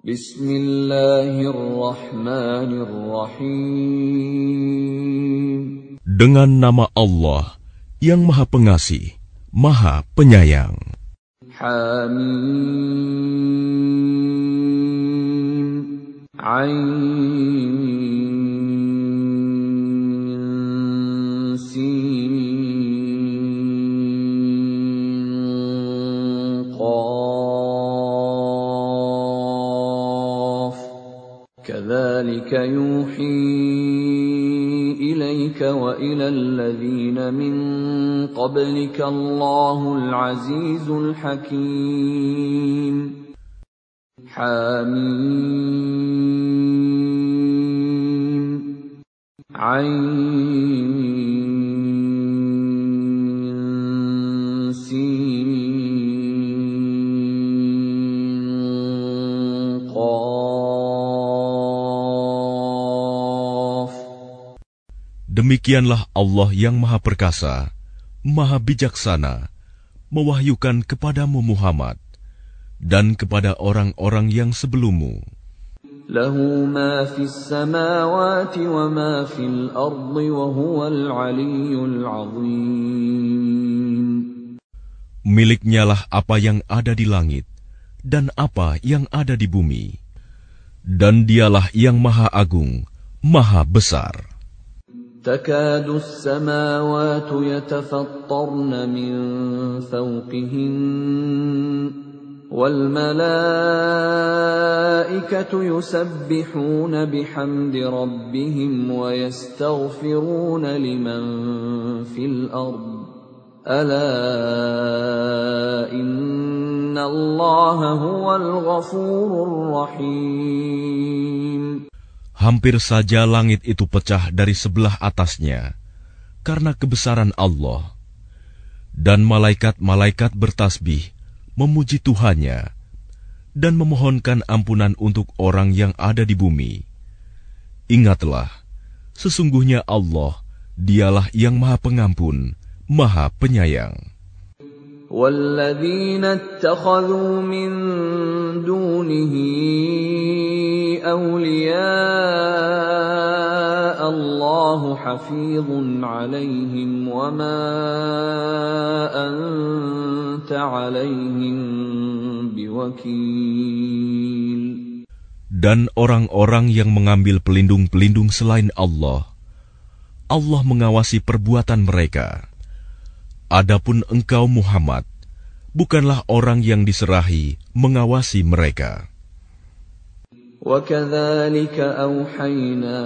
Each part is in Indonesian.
Bismillahirrahmanirrahim. Dengan nama Allah yang Maha Pengasih, Maha Penyayang. Hamim. Ain. كذلك يوحي إليك وإلى الذين من قبلك الله العزيز الحكيم. حميم. عين. Demikianlah Allah yang Maha Perkasa, Maha Bijaksana, mewahyukan kepadamu Muhammad dan kepada orang-orang yang sebelummu. Miliknya lah apa yang ada di langit dan apa yang ada di bumi. Dan dialah yang maha agung, maha besar. تكاد السماوات يتفطرن من فوقهن والملائكة يسبحون بحمد ربهم ويستغفرون لمن في الأرض. ألا إن الله هو الغفور الرحيم. Hampir saja langit itu pecah dari sebelah atasnya karena kebesaran Allah. Dan malaikat-malaikat bertasbih memuji Tuhannya dan memohonkan ampunan untuk orang yang ada di bumi. Ingatlah, sesungguhnya Allah, dialah yang maha pengampun, maha penyayang. والذين اتخذوا من دونه أولياء الله حفيظ عليهم وما أنت عليهم بوكيل Dan orang-orang yang mengambil pelindung-pelindung selain Allah, Allah mengawasi perbuatan mereka. Adapun engkau Muhammad, bukanlah orang yang diserahi mengawasi mereka. وكذلك أوحينا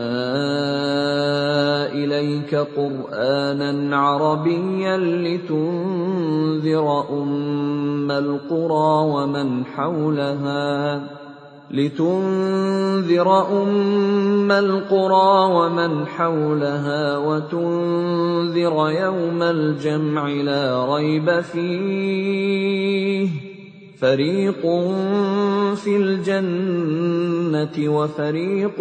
إليك قرآنا عربيا لتنذر أم القرى ومن حولها لتنذر أم القرى ومن حولها وتنذر يوم الجمع لا ريب فيه فريق في الجنة وفريق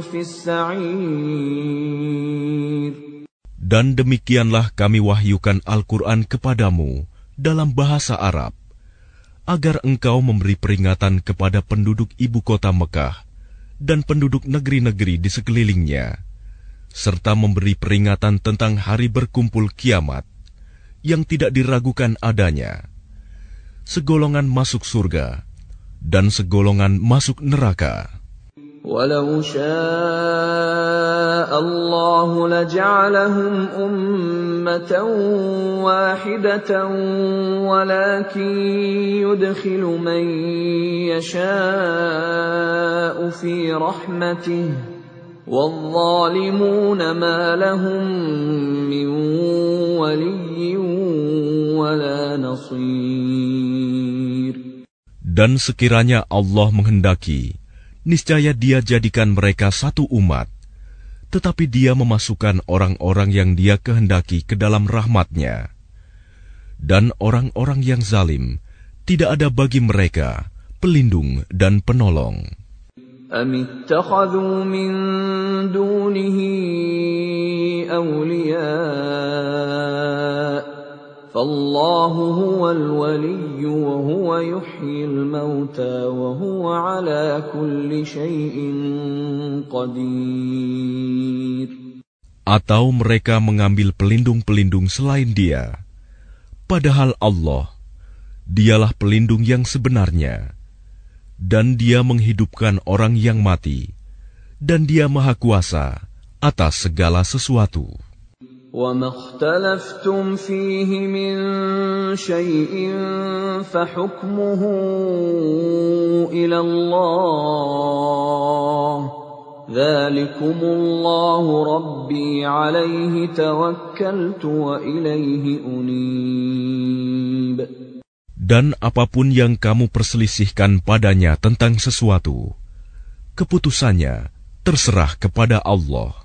في السعير Dan demikianlah kami wahyukan Al-Quran kepadamu dalam bahasa Arab, agar engkau memberi peringatan kepada penduduk ibu kota Mekah dan penduduk negeri-negeri di sekelilingnya, serta memberi peringatan tentang hari berkumpul kiamat yang tidak diragukan adanya. Segolongan masuk surga dan segolongan masuk neraka. Walau syaa الله لجعلهم أمة واحدة ولكن يدخل من يشاء في رحمته والظالمون ما لهم من ولي ولا نصير Dan sekiranya Allah menghendaki, niscaya Dia jadikan mereka satu umat, tetapi Dia memasukkan orang-orang yang Dia kehendaki ke dalam rahmatnya. Dan orang-orang yang zalim, tidak ada bagi mereka pelindung dan penolong. أم اتخذوا من دونه أولياء فالله هو الولي وهو يحيي الموتى وهو على كل شيء قدير Atau mereka mengambil pelindung-pelindung selain dia. Padahal Allah, dialah pelindung yang sebenarnya. Dan dia menghidupkan orang yang mati. Dan dia maha kuasa atas segala sesuatu. وما اختلفتم فيه من شيء فحكمه الى الله ذلكم الله ربي عليه توكلت واليه انيب Dan apapun yang kamu perselisihkan padanya tentang sesuatu, keputusannya terserah kepada Allah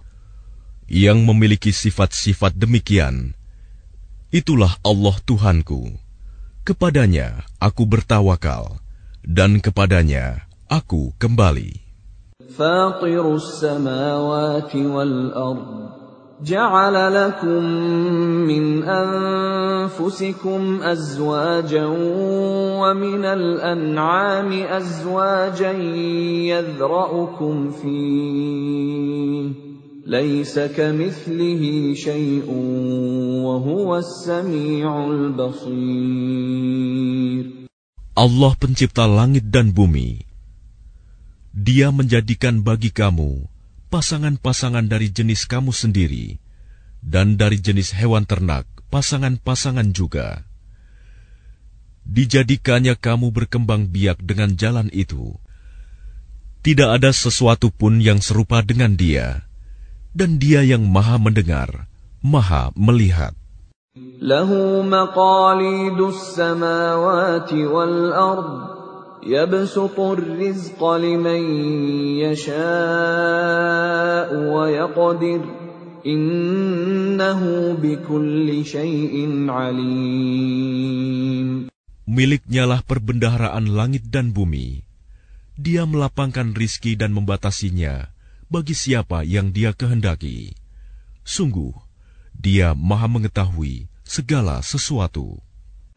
yang memiliki sifat-sifat demikian. Itulah Allah Tuhanku. Kepadanya aku bertawakal, dan kepadanya aku kembali. فاطر السماوات والأرض جعل لكم من أنفسكم أزواجا ومن الأنعام أزواجا يذرأكم فيه ليس كمثله شيء وهو السميع البصير. Allah pencipta langit dan bumi. Dia menjadikan bagi kamu pasangan-pasangan dari jenis kamu sendiri dan dari jenis hewan ternak pasangan-pasangan juga. Dijadikannya kamu berkembang biak dengan jalan itu. Tidak ada sesuatu pun yang serupa dengan dia dan Dia yang Maha Mendengar, Maha Melihat. Lahu maqalidus samawati wal ard rizqa liman yasha'u wa yaqdir innahu bikulli syai'in alim Miliknya lah perbendaharaan langit dan bumi. Dia melapangkan rizki dan membatasinya bagi siapa yang Dia kehendaki. Sungguh, Dia Maha Mengetahui segala sesuatu.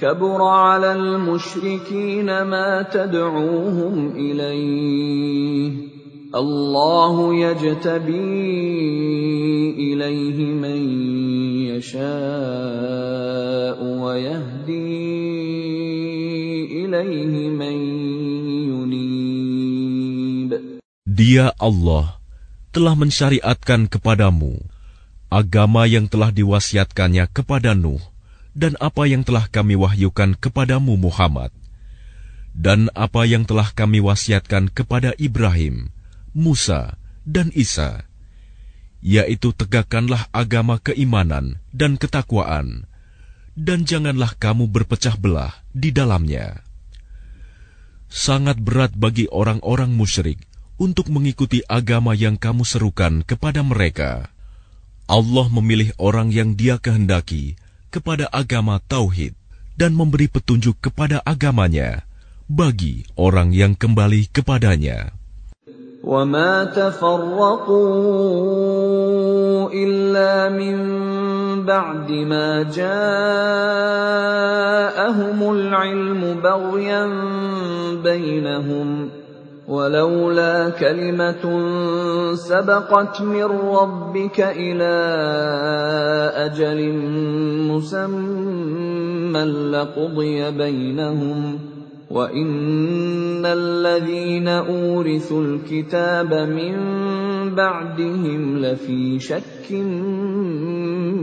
كبر على المشركين ما تدعوهم إليه الله يجتبي إليه من يشاء ويهدي إليه من ينيب Dia Allah telah mensyariatkan kepadamu agama yang telah diwasiatkannya kepada Nuh dan apa yang telah kami wahyukan kepadamu Muhammad, dan apa yang telah kami wasiatkan kepada Ibrahim, Musa, dan Isa, yaitu tegakkanlah agama keimanan dan ketakwaan, dan janganlah kamu berpecah belah di dalamnya. Sangat berat bagi orang-orang musyrik untuk mengikuti agama yang kamu serukan kepada mereka. Allah memilih orang yang Dia kehendaki kepada agama tauhid dan memberi petunjuk kepada agamanya bagi orang yang kembali kepadanya. وما تفرقوا إلا من بعد ما جاءهم العلم بغيا بينهم ولولا كلمة سبقت من ربك إلى أجل مسمى لقضي بينهم وإن الذين أورثوا الكتاب من بعدهم لفي شك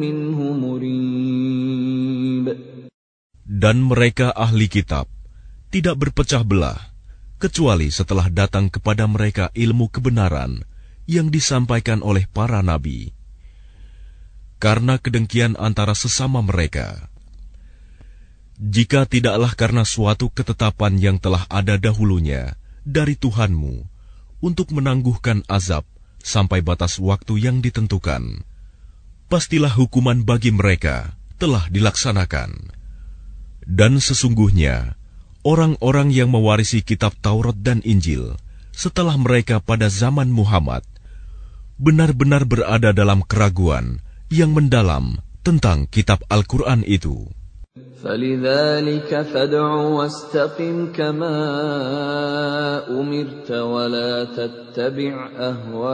منه مريب. Dan mereka ahli kitab tidak berpecah belah. Kecuali setelah datang kepada mereka ilmu kebenaran yang disampaikan oleh para nabi. Karena kedengkian antara sesama mereka, jika tidaklah karena suatu ketetapan yang telah ada dahulunya dari Tuhanmu untuk menangguhkan azab sampai batas waktu yang ditentukan. Pastilah hukuman bagi mereka telah dilaksanakan. Dan sesungguhnya, orang-orang yang mewarisi kitab Taurat dan Injil setelah mereka pada zaman Muhammad benar-benar berada dalam keraguan yang mendalam tentang kitab Al-Quran itu. فلذلك فادع واستقم كما أمرت ولا تتبع أهواءهم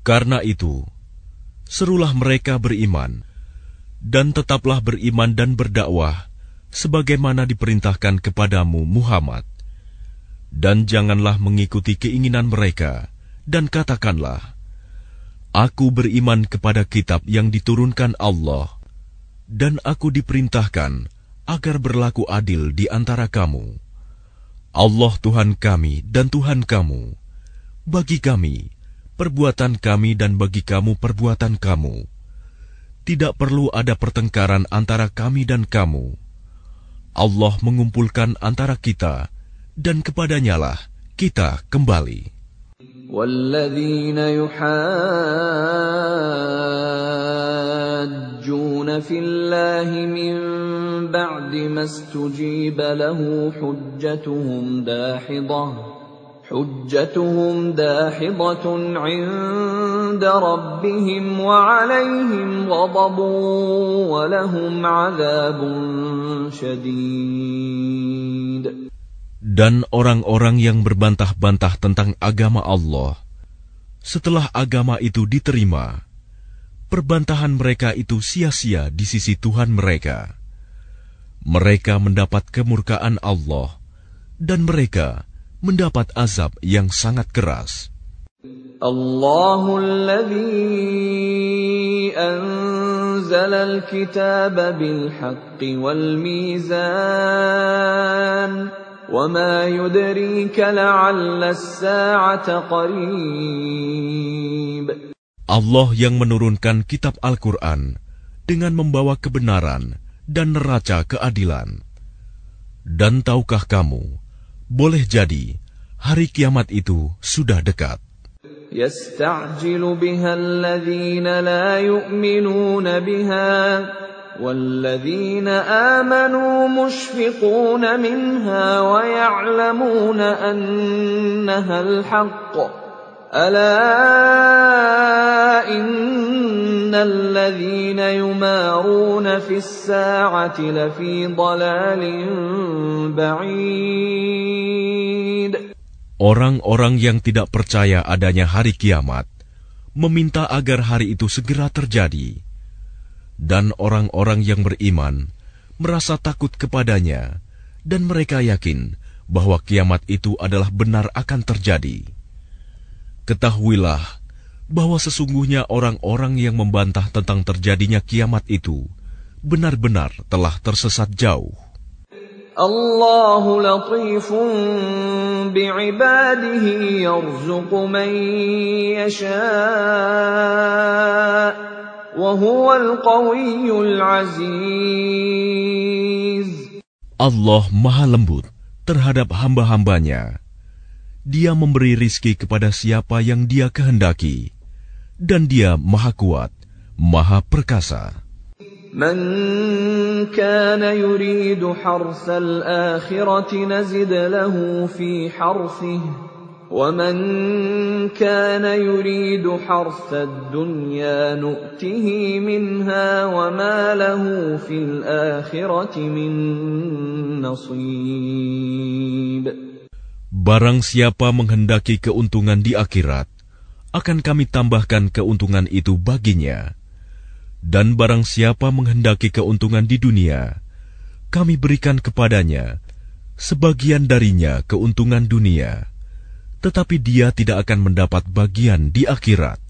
Karena itu, serulah mereka beriman dan tetaplah beriman dan berdakwah sebagaimana diperintahkan kepadamu Muhammad. Dan janganlah mengikuti keinginan mereka dan katakanlah, Aku beriman kepada kitab yang diturunkan Allah dan aku diperintahkan agar berlaku adil di antara kamu. Allah Tuhan kami dan Tuhan kamu. Bagi kami, perbuatan kami dan bagi kamu perbuatan kamu. Tidak perlu ada pertengkaran antara kami dan kamu Allah mengumpulkan antara kita dan kepadanyalah kita kembali. والذين يحاجون في الله من بعد ما استجيب له حجتهم داحضه حجتهم داحضة عند ربهم وعليهم غضب ولهم عذاب شديد Dan orang-orang yang berbantah-bantah tentang agama Allah, setelah agama itu diterima, perbantahan mereka itu sia-sia di sisi Tuhan mereka. Mereka mendapat kemurkaan Allah, dan mereka mendapat azab yang sangat keras. Allahul ladzi anzala al-kitaba bil haqqi wal mizan وما يدريك لعل الساعة قريب Allah yang menurunkan kitab Al-Quran dengan membawa kebenaran dan neraca keadilan. Dan tahukah kamu boleh jadi hari kiamat itu sudah dekat. يستعجل بها الذين لا يؤمنون بها والذين آمنوا مشفقون منها ويعلمون أنها الحق ألا إن الذين يمارون في الساعة لفي ضلال بعيد Orang-orang yang tidak percaya adanya hari kiamat meminta agar hari itu segera terjadi, dan orang-orang yang beriman merasa takut kepadanya, dan mereka yakin bahwa kiamat itu adalah benar akan terjadi. Ketahuilah bahwa sesungguhnya orang-orang yang membantah tentang terjadinya kiamat itu benar-benar telah tersesat jauh. Allah latifun bi'ibadihi yarzuqu man yasha' wa huwal qawiyyul aziz Allah maha lembut terhadap hamba-hambanya dia memberi rizki kepada siapa yang dia kehendaki, dan dia maha kuat, maha perkasa. من كان يريد حرث الآخرة نزد له في حرثه ومن كان يريد حرث الدنيا نؤته منها وما له في الآخرة من نصيب Barang siapa menghendaki keuntungan di akhirat, akan kami tambahkan keuntungan itu baginya. Dan barang siapa menghendaki keuntungan di dunia, kami berikan kepadanya sebagian darinya keuntungan dunia, tetapi dia tidak akan mendapat bagian di akhirat.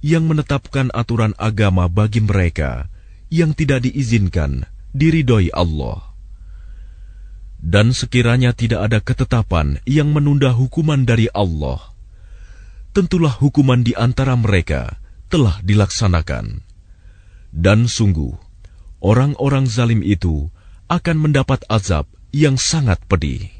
Yang menetapkan aturan agama bagi mereka yang tidak diizinkan diridhoi Allah. Dan sekiranya tidak ada ketetapan yang menunda hukuman dari Allah, tentulah hukuman di antara mereka telah dilaksanakan. Dan sungguh, orang-orang zalim itu akan mendapat azab yang sangat pedih.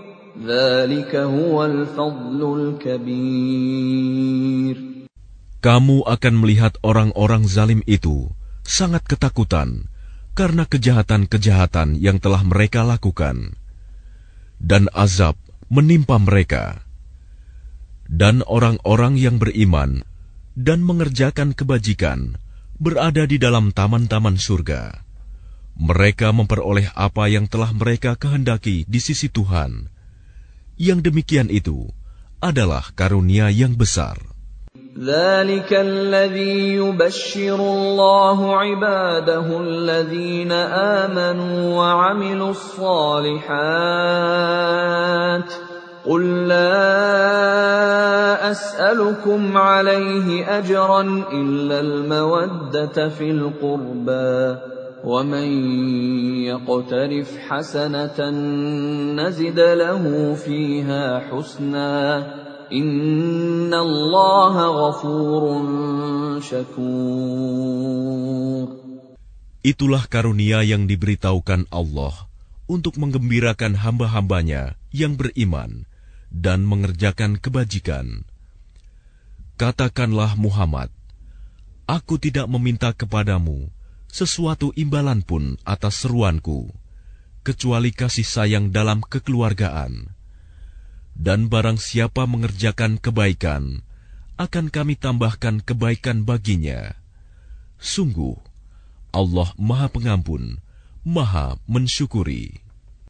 Kamu akan melihat orang-orang zalim itu sangat ketakutan karena kejahatan-kejahatan yang telah mereka lakukan, dan azab menimpa mereka. Dan orang-orang yang beriman dan mengerjakan kebajikan berada di dalam taman-taman surga mereka memperoleh apa yang telah mereka kehendaki di sisi Tuhan Yang demikian itu adalah karunia yang besar. ذلك الذي يبشر الله عباده الذين آمنوا وعملوا الصالحات قل لا أسألكم عليه أجرا إلا المودة في القربى ومن يقترف حسنة نزد له فيها حسنا إن الله غفور شكور Itulah karunia yang diberitahukan Allah untuk menggembirakan hamba-hambanya yang beriman dan mengerjakan kebajikan. Katakanlah Muhammad, Aku tidak meminta kepadamu sesuatu imbalan pun atas seruanku, kecuali kasih sayang dalam kekeluargaan. Dan barang siapa mengerjakan kebaikan, akan kami tambahkan kebaikan baginya. Sungguh, Allah Maha Pengampun, Maha Mensyukuri.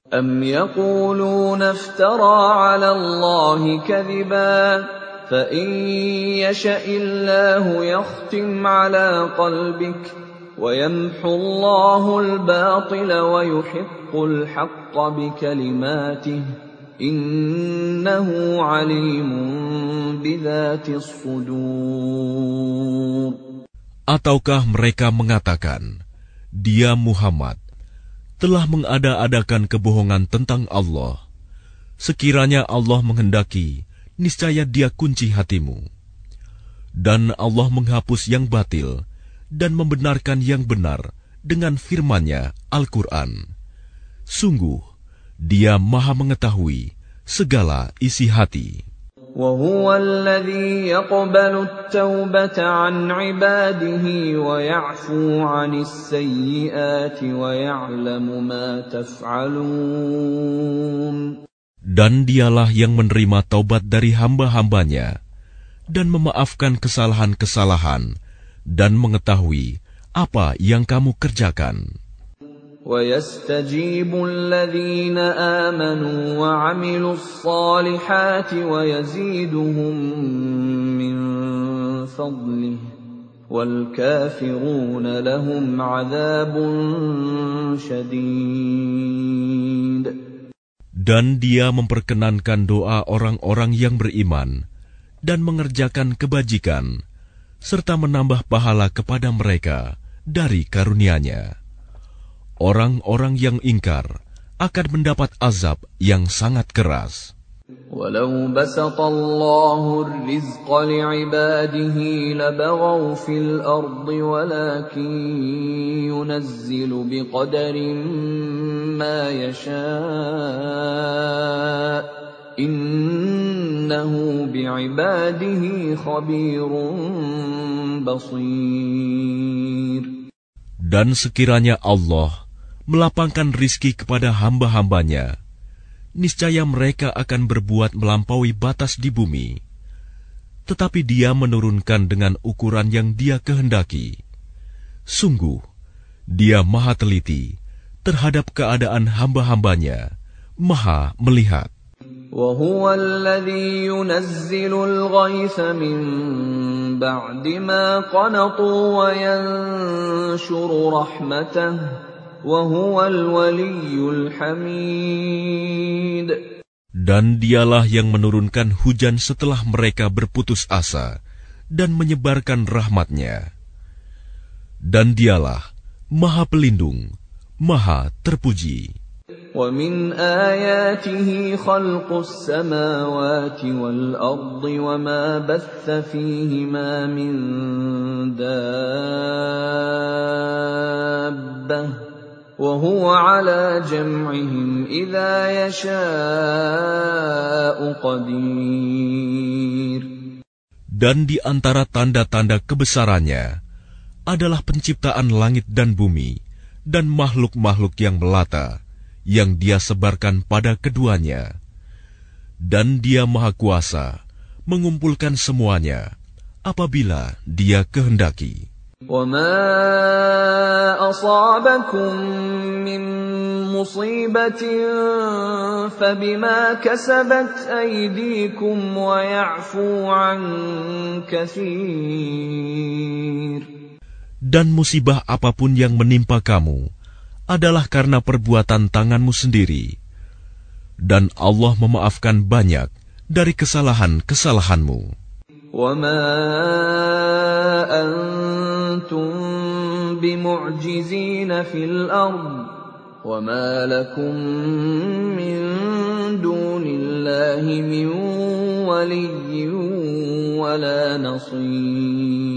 أم يقولون افترى على الله كذبا فإن يشأ الله يختم على قلبك ويمحو الله الباطل ويحق الحق بكلماته إنه عليم بذات الصدور Ataukah mereka mengatakan, Dia Muhammad telah mengada-adakan kebohongan tentang Allah. Sekiranya Allah menghendaki, niscaya dia kunci hatimu. Dan Allah menghapus yang batil, dan membenarkan yang benar dengan firman-Nya Al-Quran. Sungguh, Dia Maha Mengetahui segala isi hati. وهو الذي يقبل التوبة عن عباده ويعفو عن السيئات ويعلم ما تفعلون Dan dialah yang menerima taubat dari hamba-hambanya dan memaafkan kesalahan-kesalahan dan mengetahui apa yang kamu kerjakan. ويستجيب الذين آمنوا وعملوا الصالحات ويزيدهم من فضله والكافرون لهم عذاب شديد Dan dia memperkenankan doa orang-orang yang beriman dan mengerjakan kebajikan, serta menambah pahala kepada mereka dari karunia-Nya. orang-orang yang ingkar akan mendapat azab yang sangat keras. ولو بسط الله الرزق لعباده لبغوا في الأرض ولكن ينزل بقدر ما يشاء innahu bi'ibadihi khabirun basir. Dan sekiranya Allah melapangkan rizki kepada hamba-hambanya, niscaya mereka akan berbuat melampaui batas di bumi. Tetapi dia menurunkan dengan ukuran yang dia kehendaki. Sungguh, dia maha teliti terhadap keadaan hamba-hambanya, maha melihat. وهو الذي ينزل الغيث من بعد ما قنطوا وينشر رحمته dan dialah yang menurunkan hujan setelah mereka berputus asa dan menyebarkan rahmatnya. Dan dialah Maha Pelindung, Maha Terpuji. ومن آياته خلق السماوات والأرض وما بث فيهما من دابة وهو على جمعهم إذا يشاء قدير Dan di antara tanda-tanda kebesarannya adalah penciptaan langit dan bumi dan makhluk-makhluk yang melata yang dia sebarkan pada keduanya. Dan dia maha kuasa mengumpulkan semuanya apabila dia kehendaki. وما أصابكم من مصيبة فبما كسبت أيديكم ويعفو عن كثير Dan musibah apapun yang menimpa kamu adalah karena perbuatan tanganmu sendiri. Dan Allah memaafkan banyak dari kesalahan-kesalahanmu. وما أنتم بمعجزين في الأرض وما لكم من دون الله من ولي ولا نصير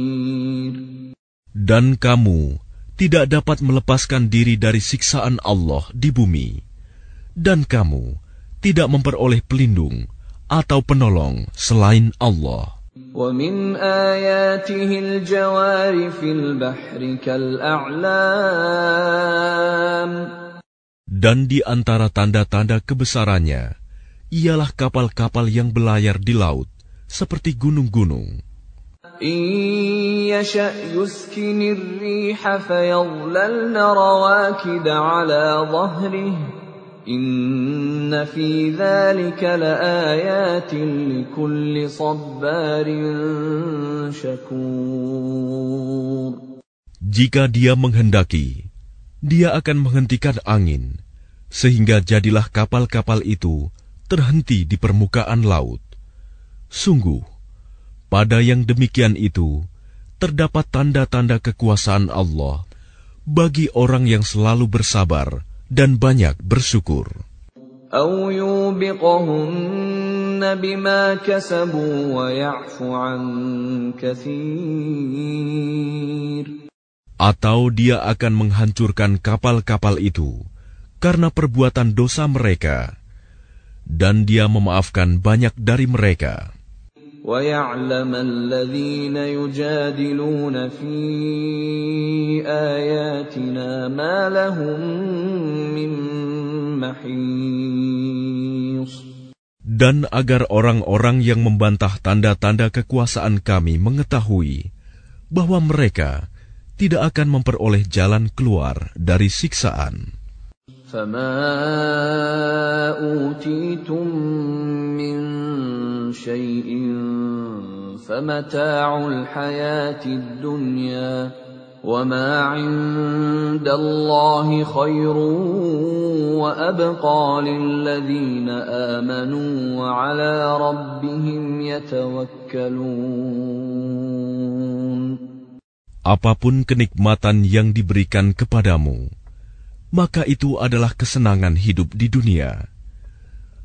Dan kamu tidak dapat melepaskan diri dari siksaan Allah di bumi. Dan kamu tidak memperoleh pelindung atau penolong selain Allah. ومن آياته الجوار في البحر كالأعلام Dan di antara tanda-tanda kebesarannya, ialah kapal-kapal yang belayar di laut, seperti gunung-gunung. إن يشأ يسكن الريح فيظللن رواكد على ظهره Inna fi dhalika laayatin likulli sabbarin syakur. Jika dia menghendaki, dia akan menghentikan angin, sehingga jadilah kapal-kapal itu terhenti di permukaan laut. Sungguh, pada yang demikian itu, terdapat tanda-tanda kekuasaan Allah bagi orang yang selalu bersabar dan banyak bersyukur. Atau dia akan menghancurkan kapal-kapal itu karena perbuatan dosa mereka, dan dia memaafkan banyak dari mereka. ويعلم الذين يجادلون في آياتنا ما لهم من محيص Dan agar orang-orang yang membantah tanda-tanda kekuasaan kami mengetahui bahwa mereka tidak akan memperoleh jalan keluar dari siksaan. فما أوتيتم من شيء فمتاع الحياة الدنيا وما عند الله خير وأبقى للذين آمنوا وعلى ربهم يتوكلون Apapun kenikmatan yang diberikan kepadamu, maka itu adalah kesenangan hidup di dunia.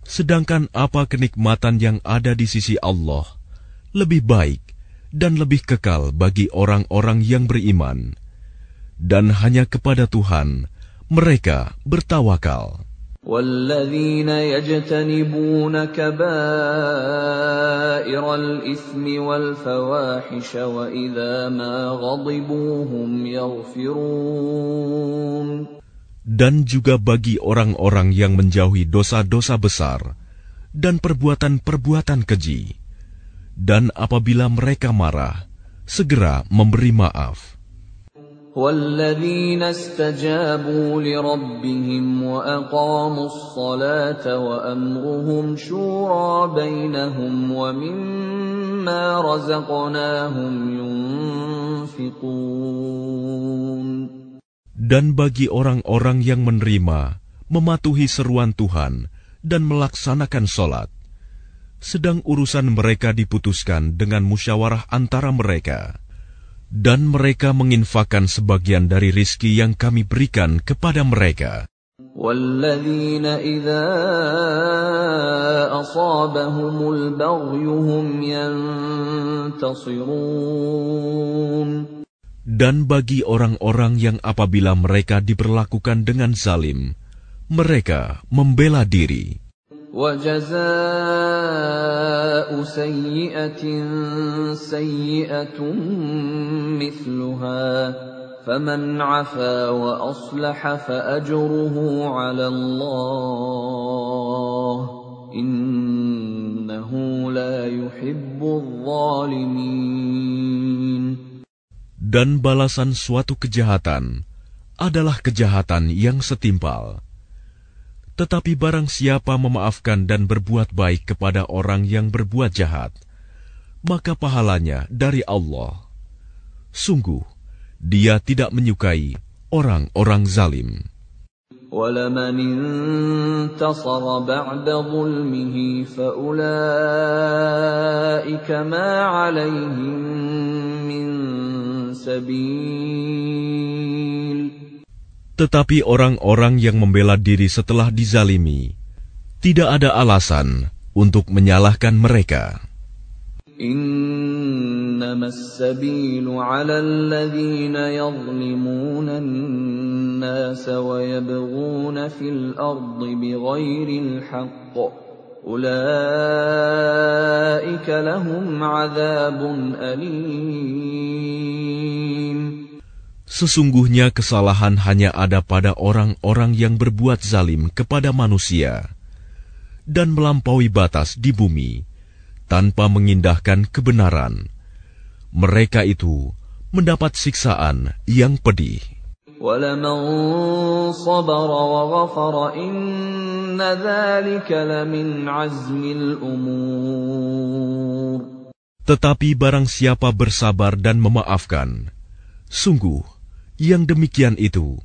Sedangkan apa kenikmatan yang ada di sisi Allah lebih baik dan lebih kekal bagi orang-orang yang beriman, dan hanya kepada Tuhan mereka bertawakal. والذين يجتنبون كبائر الإثم والفواحش وإذا ما غضبوا هم يغفرون dan juga bagi orang-orang yang menjauhi dosa-dosa besar dan perbuatan-perbuatan keji. Dan apabila mereka marah, segera memberi maaf. والذين استجابوا لربهم وأقاموا الصلاة وأمرهم شورى بينهم ومما رزقناهم ينفقون Dan bagi orang-orang yang menerima, mematuhi seruan Tuhan, dan melaksanakan sholat, sedang urusan mereka diputuskan dengan musyawarah antara mereka, dan mereka menginfakkan sebagian dari rizki yang kami berikan kepada mereka. والذين إذا أصابهم البغي هم ينتصرون Dan bagi orang-orang yang apabila mereka diperlakukan dengan zalim, mereka membela diri. وجزاء سيئة سيئة مثلها فمن عفا وأصلح فأجره على الله إنه لا يحب الظالمين dan balasan suatu kejahatan adalah kejahatan yang setimpal. Tetapi barang siapa memaafkan dan berbuat baik kepada orang yang berbuat jahat, maka pahalanya dari Allah. Sungguh, dia tidak menyukai orang-orang zalim. ولمن انتصر بعد ظلمه فأولئك ما عليهم من سبيل Tetapi orang-orang yang membela diri setelah dizalimi, tidak ada alasan untuk menyalahkan mereka. إنما السبيل على الذين يظلمون الناس ويبغون في الأرض بغير الحق أولئك لهم عذاب أليم Sesungguhnya kesalahan hanya ada pada orang-orang yang berbuat zalim kepada manusia dan melampaui batas di bumi tanpa mengindahkan kebenaran. Mereka itu mendapat siksaan yang pedih. Tetapi barang siapa bersabar dan memaafkan, sungguh yang demikian itu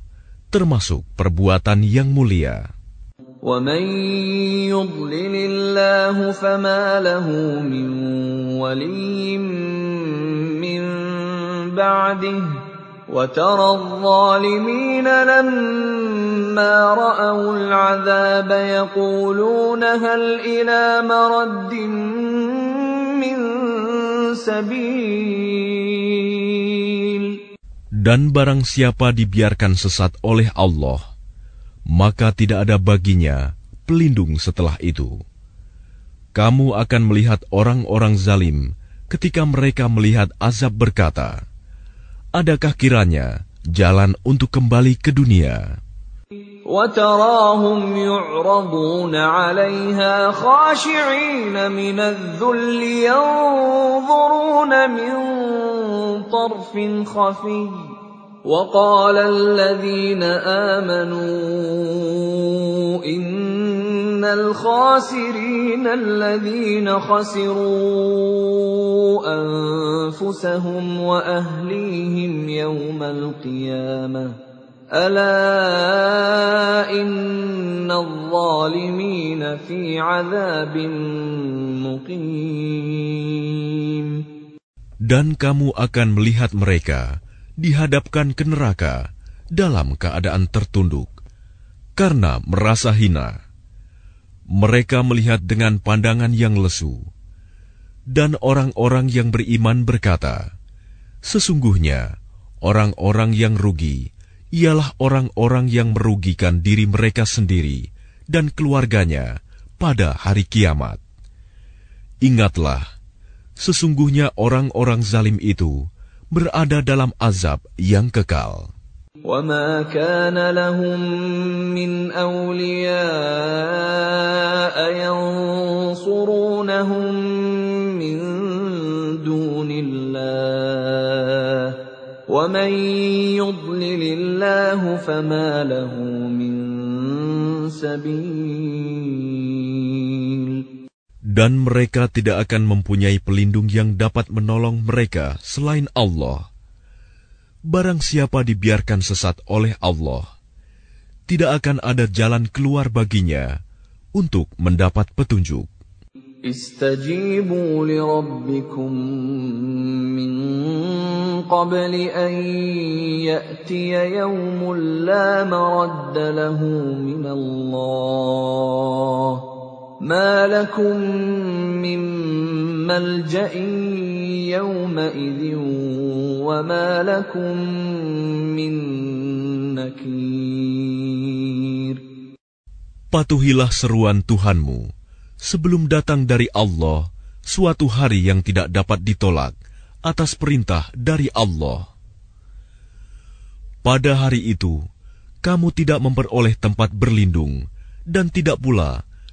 termasuk perbuatan yang mulia. ومن يضلل الله فما له من ولي من بعده وترى الظالمين لما رأوا العذاب يقولون هل إلى مرد من سبيل Dan barang siapa dibiarkan sesat oleh Allah, maka tidak ada baginya pelindung setelah itu. Kamu akan melihat orang-orang zalim ketika mereka melihat azab berkata, Adakah kiranya jalan untuk kembali ke dunia? وتراهم يعرضون عليها خاشعين من الذل ينظرون من طرف خفي وقال الذين آمنوا إن الخاسرين الذين خسروا أنفسهم وأهليهم يوم القيامة. ألا إن الظالمين في عذاب مقيم. Dan kamu akan melihat mereka dihadapkan ke neraka dalam keadaan tertunduk karena merasa hina. Mereka melihat dengan pandangan yang lesu, dan orang-orang yang beriman berkata, "Sesungguhnya orang-orang yang rugi ialah orang-orang yang merugikan diri mereka sendiri dan keluarganya pada hari kiamat." Ingatlah, sesungguhnya orang-orang zalim itu berada dalam azab yang kekal. وما كان لهم من أولياء ينصرونهم من دون الله ومن يضلل الله فما له من سبيل Dan mereka tidak akan mempunyai pelindung yang dapat menolong mereka selain Allah. Barang siapa dibiarkan sesat oleh Allah, tidak akan ada jalan keluar baginya untuk mendapat petunjuk. استجيبوا لربكم من قبل أن يأتي يوم لا مرد له من الله ما لكم من ملجأ يومئذ وما لكم من نكير Patuhilah seruan Tuhanmu sebelum datang dari Allah suatu hari yang tidak dapat ditolak atas perintah dari Allah. Pada hari itu, kamu tidak memperoleh tempat berlindung dan tidak pula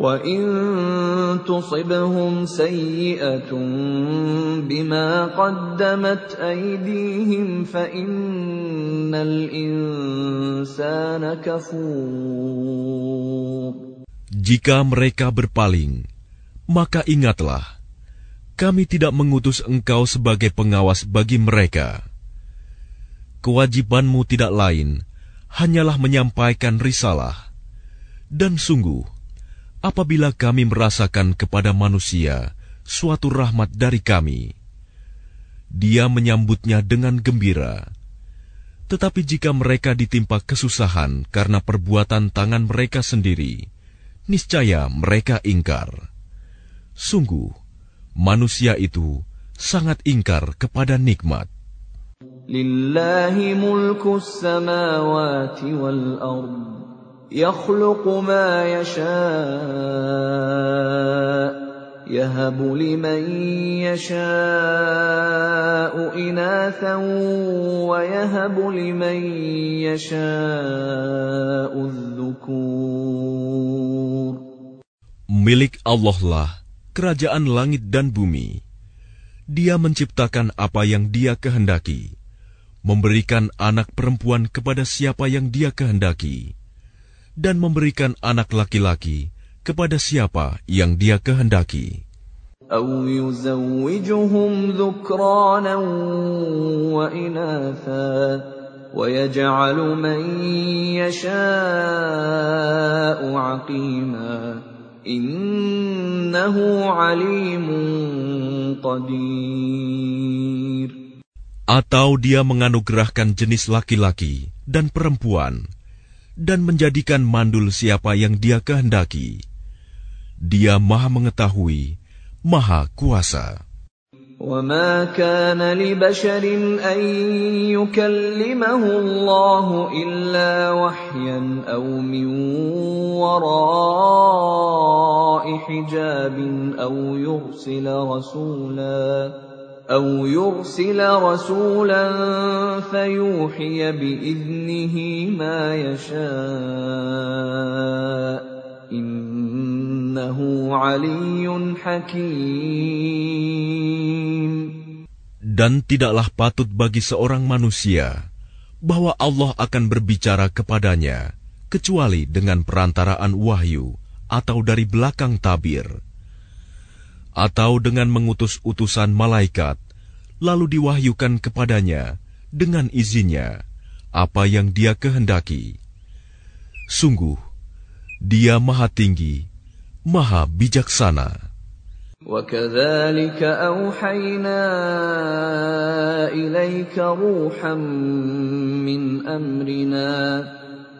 وَإِن تُصِبْهُمْ سَيِّئَةٌ بِمَا قَدَّمَتْ أَيْدِيهِمْ فَإِنَّ الْإِنسَانَ كَفُورٌ Jika mereka berpaling, maka ingatlah, kami tidak mengutus engkau sebagai pengawas bagi mereka. Kewajibanmu tidak lain, hanyalah menyampaikan risalah. Dan sungguh, apabila kami merasakan kepada manusia suatu rahmat dari kami, dia menyambutnya dengan gembira. Tetapi jika mereka ditimpa kesusahan karena perbuatan tangan mereka sendiri, niscaya mereka ingkar. Sungguh, manusia itu sangat ingkar kepada nikmat. Lillahi mulkus samawati wal ardh يخلق ما يشاء يهب لمن يشاء إناثا ويهب لمن يشاء الذكور Milik Allah lah kerajaan langit dan bumi. Dia menciptakan apa yang dia kehendaki, memberikan anak perempuan kepada siapa yang dia kehendaki dan memberikan anak laki-laki kepada siapa yang dia kehendaki. Atau dia menganugerahkan jenis laki-laki dan perempuan dan menjadikan mandul siapa yang dia kehendaki. Dia maha mengetahui, maha kuasa. وما كان لبشر أن يكلمه الله إلا وحيا أو من وراء حجاب أو يرسل رسولاً أو يرسل رسولا فيوحي بإذنه ما يشاء إنه علي حكيم Dan tidaklah patut bagi seorang manusia bahwa Allah akan berbicara kepadanya kecuali dengan perantaraan wahyu atau dari belakang tabir, atau dengan mengutus utusan malaikat, lalu diwahyukan kepadanya dengan izinnya apa yang dia kehendaki. Sungguh, dia maha tinggi, maha bijaksana. وكذلك أوحينا إليك روحا من أمرنا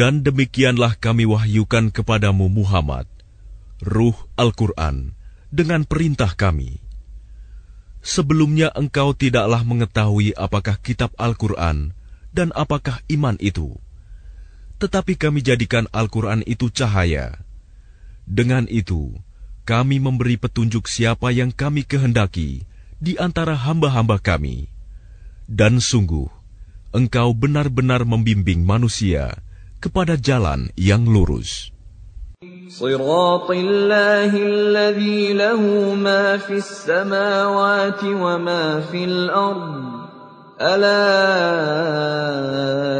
Dan demikianlah kami wahyukan kepadamu Muhammad, Ruh Al-Quran, dengan perintah kami. Sebelumnya engkau tidaklah mengetahui apakah kitab Al-Quran dan apakah iman itu. Tetapi kami jadikan Al-Quran itu cahaya. Dengan itu, kami memberi petunjuk siapa yang kami kehendaki di antara hamba-hamba kami. Dan sungguh, engkau benar-benar membimbing manusia kepada jalan yang lurus. صراط الله الذي له ما في السماوات وما في الأرض ألا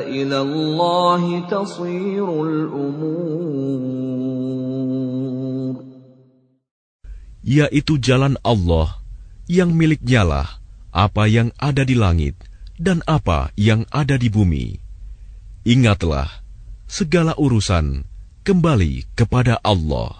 إلى الله تصير الأمور Yaitu jalan Allah yang miliknyalah apa yang ada di langit dan apa yang ada di bumi. Ingatlah, segala urusan kembali kepada Allah.